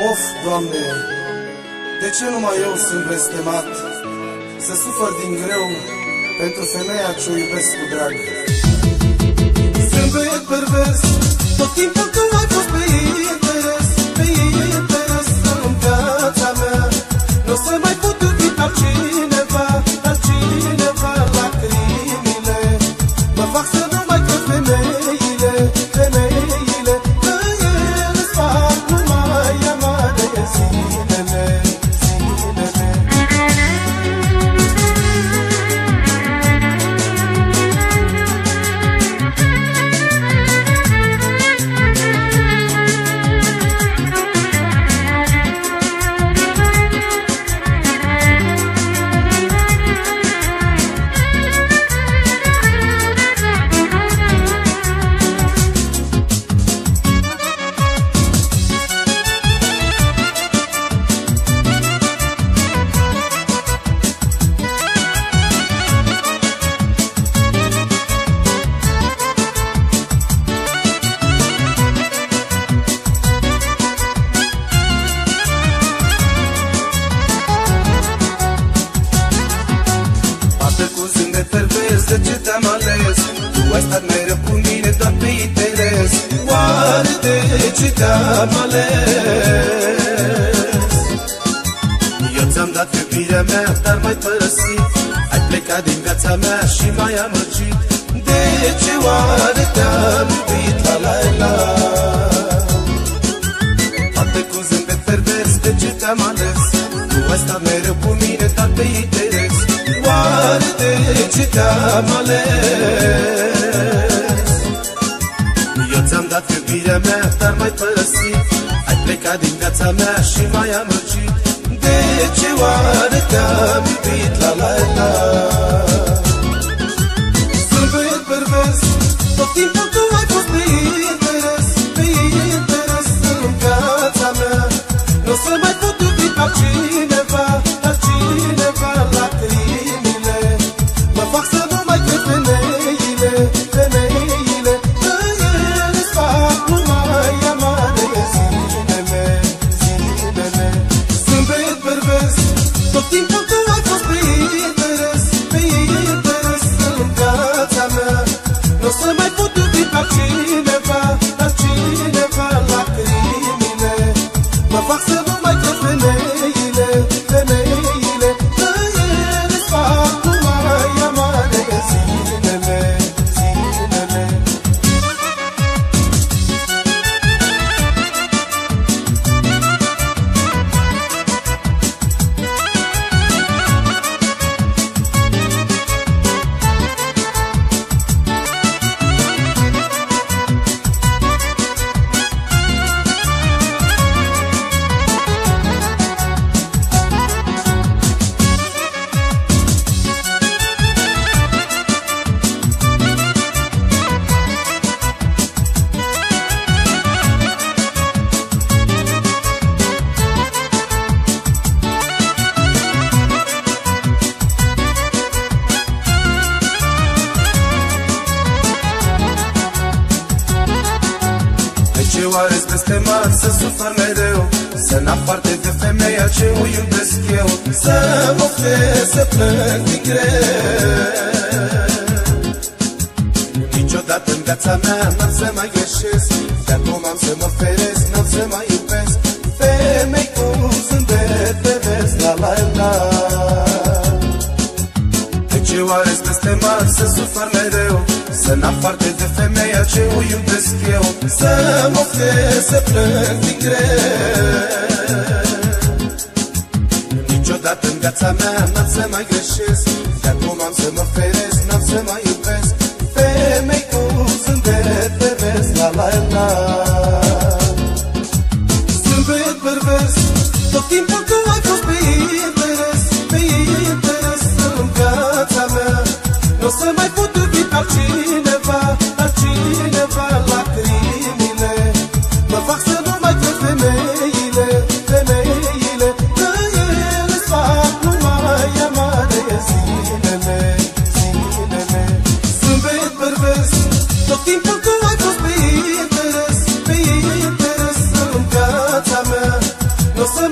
Of, Doamne, de ce numai eu sunt blestemat Să sufăr din greu pentru femeia ce o iubesc cu drag? Sunt băiet pervers, tot timpul tu mine doar pe interes Oare de ce te-am ales? Eu ți-am dat iubirea mea, dar m-ai părăsit Ai plecat din viața mea și m-ai amăgit De ce oare te-am iubit la la la Fată cu zâmbet pervers, de ce te-am ales? Tu ai stat mereu cu mine, dar pe interes Oare de ce te-am ales? Eu ți-am dat iubirea mea, dar m-ai părăsit. Ai plecat din viața mea și m-ai amăgit. De ce oare te-am iubit? La la la? Sunt băiet pervers, tot timpul tu timpul tu ai fost pe interes Pe interes în viața mea. Nu o să mai pot iubi altcineva, oare peste mari să sufăr mereu. Să n-am parte de femeia ce o iubesc eu. Să mă ofer să plâng din greu. Niciodată în viața mea n-am să mai greșesc De acum am să mă feresc, n-am să mai de ce oare peste mari să sufăr mereu. Să n-am parte de femeia ce o iubesc eu. Să mă ofer să plâng din greu. Niciodată în viața mea n-am să mai greșesc. De acum am să mă feresc, n-am să mai iubesc. Femei cu zâmbet pe vezi, la la la. Sunt băiet pervers Tot timpul tu ai fost pe viața mea. Nu o să mai pot iubi altcineva Altcineva Lacrimile mă fac să nu mai cred femeile Femeile Că ele îți fac numai amare zilele Zilele Sunt băiet pervers Tot timpul tu ai fost pe interes Pe interes în viața mea. Nu o să